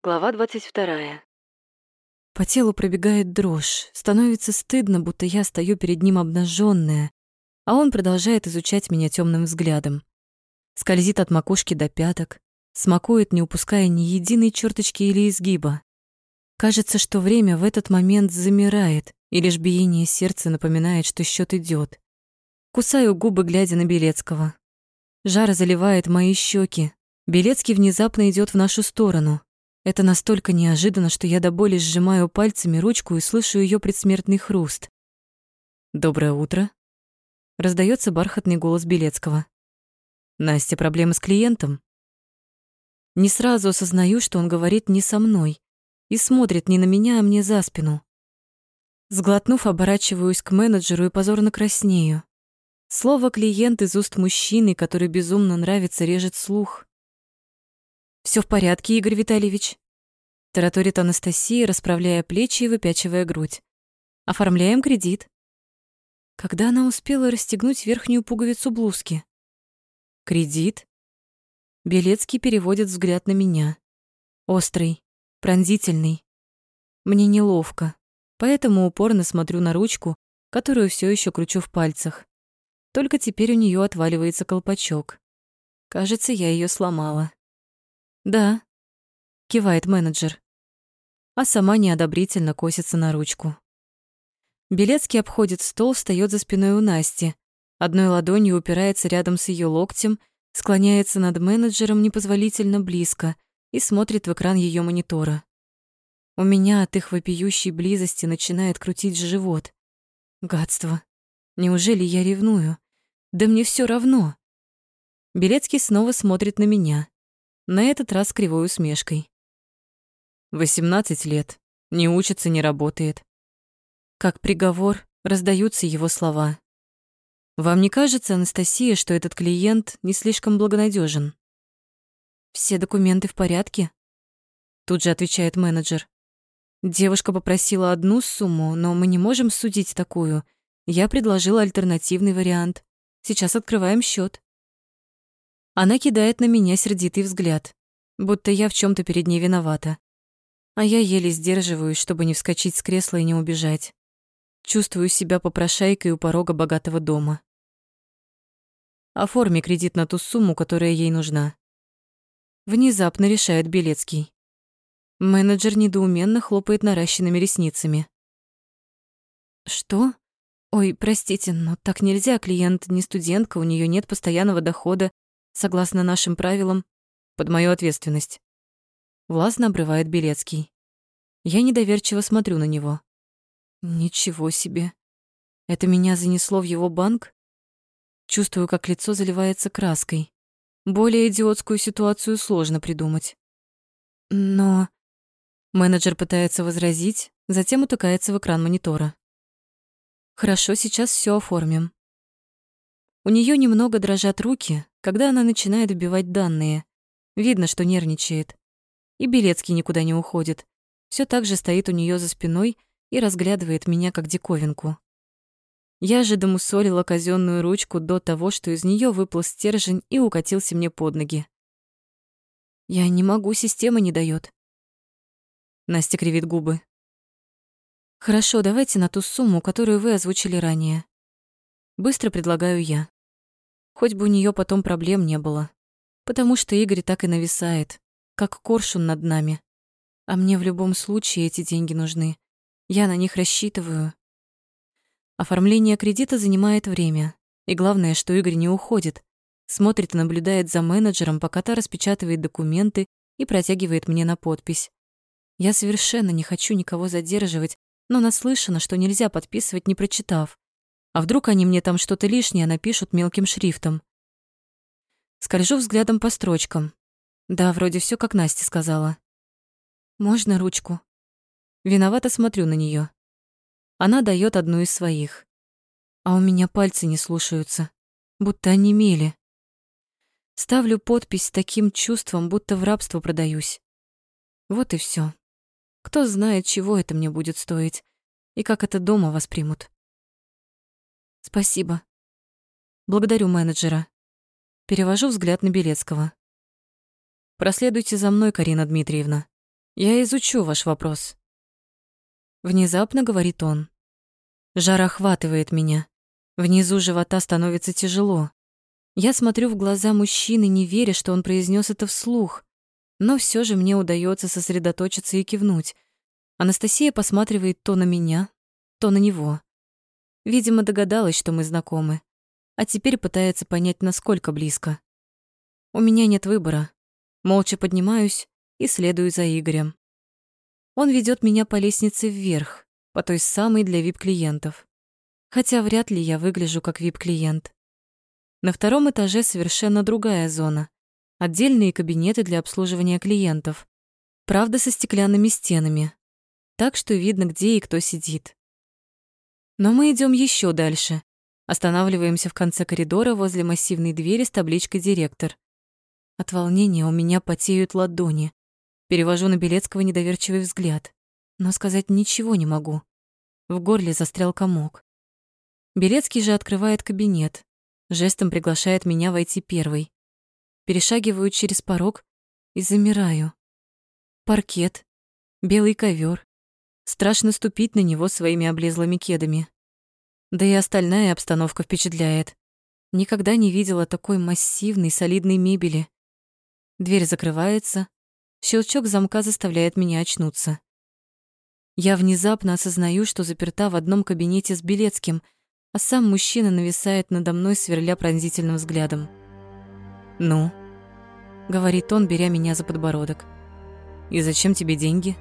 Глава 22. По телу пробегает дрожь. Становится стыдно, будто я стою перед ним обнаженная, а он продолжает изучать меня темным взглядом. Скользит от макушки до пяток, смакует, не упуская ни единой черточки или изгиба. Кажется, что время в этот момент замирает, и лишь биение сердца напоминает, что счет идет. Кусаю губы, глядя на Белецкого. Жар заливает мои щеки. Белецкий внезапно идет в нашу сторону. Это настолько неожиданно, что я до боли сжимаю пальцами ручку и слышу ее предсмертный хруст. «Доброе утро», — раздается бархатный голос Белецкого. «Настя, проблемы с клиентом?» Не сразу осознаю, что он говорит не со мной и смотрит не на меня, а мне за спину. Сглотнув, оборачиваюсь к менеджеру и позорно краснею. Слово «клиент» из уст мужчины, который безумно нравится, режет слух. Все в порядке, Игорь Витальевич», — тараторит Анастасия, расправляя плечи и выпячивая грудь. «Оформляем кредит». Когда она успела расстегнуть верхнюю пуговицу блузки? «Кредит?» Белецкий переводит взгляд на меня. Острый, пронзительный. Мне неловко, поэтому упорно смотрю на ручку, которую все еще кручу в пальцах. Только теперь у нее отваливается колпачок. Кажется, я ее сломала. «Да», — кивает менеджер, а сама неодобрительно косится на ручку. Белецкий обходит стол, встаёт за спиной у Насти, одной ладонью упирается рядом с её локтем, склоняется над менеджером непозволительно близко и смотрит в экран её монитора. У меня от их вопиющей близости начинает крутить живот. Гадство. Неужели я ревную? Да мне всё равно. Белецкий снова смотрит на меня на этот раз кривой усмешкой. Восемнадцать лет, не учится, не работает. Как приговор раздаются его слова. Вам не кажется, Анастасия, что этот клиент не слишком благонадежен? Все документы в порядке? Тут же отвечает менеджер. Девушка попросила одну сумму, но мы не можем судить такую. Я предложила альтернативный вариант. Сейчас открываем счет. Она кидает на меня сердитый взгляд, будто я в чем то перед ней виновата. А я еле сдерживаюсь, чтобы не вскочить с кресла и не убежать. Чувствую себя попрошайкой у порога богатого дома. Оформи кредит на ту сумму, которая ей нужна. Внезапно решает Белецкий. Менеджер недоуменно хлопает наращенными ресницами. Что? Ой, простите, но так нельзя, клиент не студентка, у нее нет постоянного дохода, согласно нашим правилам, под мою ответственность. Властно обрывает Белецкий. Я недоверчиво смотрю на него. Ничего себе. Это меня занесло в его банк? Чувствую, как лицо заливается краской. Более идиотскую ситуацию сложно придумать. Но... Менеджер пытается возразить, затем утыкается в экран монитора. Хорошо, сейчас все оформим. У нее немного дрожат руки, когда она начинает вбивать данные. Видно, что нервничает. И Белецкий никуда не уходит. Все так же стоит у нее за спиной и разглядывает меня как диковинку. Я же домусолила казенную ручку до того, что из нее выплыл стержень и укатился мне под ноги. Я не могу, система не дает. Настя кривит губы. Хорошо, давайте на ту сумму, которую вы озвучили ранее. Быстро предлагаю я. Хоть бы у нее потом проблем не было. Потому что Игорь так и нависает, как коршун над нами. А мне в любом случае эти деньги нужны. Я на них рассчитываю. Оформление кредита занимает время. И главное, что Игорь не уходит. Смотрит и наблюдает за менеджером, пока та распечатывает документы и протягивает мне на подпись. Я совершенно не хочу никого задерживать, но наслышана, что нельзя подписывать, не прочитав. А вдруг они мне там что-то лишнее напишут мелким шрифтом? Скольжу взглядом по строчкам. Да, вроде все, как Настя сказала. Можно ручку? Виновато смотрю на нее. Она дает одну из своих. А у меня пальцы не слушаются, будто онемели. Ставлю подпись с таким чувством, будто в рабство продаюсь. Вот и все. Кто знает, чего это мне будет стоить и как это дома воспримут. Спасибо. Благодарю менеджера. Перевожу взгляд на Белецкого. Проследуйте за мной, Карина Дмитриевна. Я изучу ваш вопрос. Внезапно говорит он. Жар охватывает меня. Внизу живота становится тяжело. Я смотрю в глаза мужчины, не веря, что он произнес это вслух. Но все же мне удается сосредоточиться и кивнуть. Анастасия посматривает то на меня, то на него. Видимо, догадалась, что мы знакомы. А теперь пытается понять, насколько близко. У меня нет выбора. Молча поднимаюсь и следую за Игорем. Он ведет меня по лестнице вверх, по той самой для вип-клиентов. Хотя вряд ли я выгляжу как вип-клиент. На втором этаже совершенно другая зона. Отдельные кабинеты для обслуживания клиентов. Правда, со стеклянными стенами. Так что видно, где и кто сидит. Но мы идем еще дальше. Останавливаемся в конце коридора возле массивной двери с табличкой «Директор». От волнения у меня потеют ладони. Перевожу на Белецкого недоверчивый взгляд, но сказать ничего не могу. В горле застрял комок. Белецкий же открывает кабинет, жестом приглашает меня войти первой. Перешагиваю через порог и замираю. Паркет, белый ковер. Страшно ступить на него своими облезлыми кедами. Да и остальная обстановка впечатляет. Никогда не видела такой массивной, солидной мебели. Дверь закрывается, Щелчок замка заставляет меня очнуться. Я внезапно осознаю, что заперта в одном кабинете с Белецким, а сам мужчина нависает надо мной, сверля пронзительным взглядом. «Ну?» — говорит он, беря меня за подбородок. «И зачем тебе деньги?»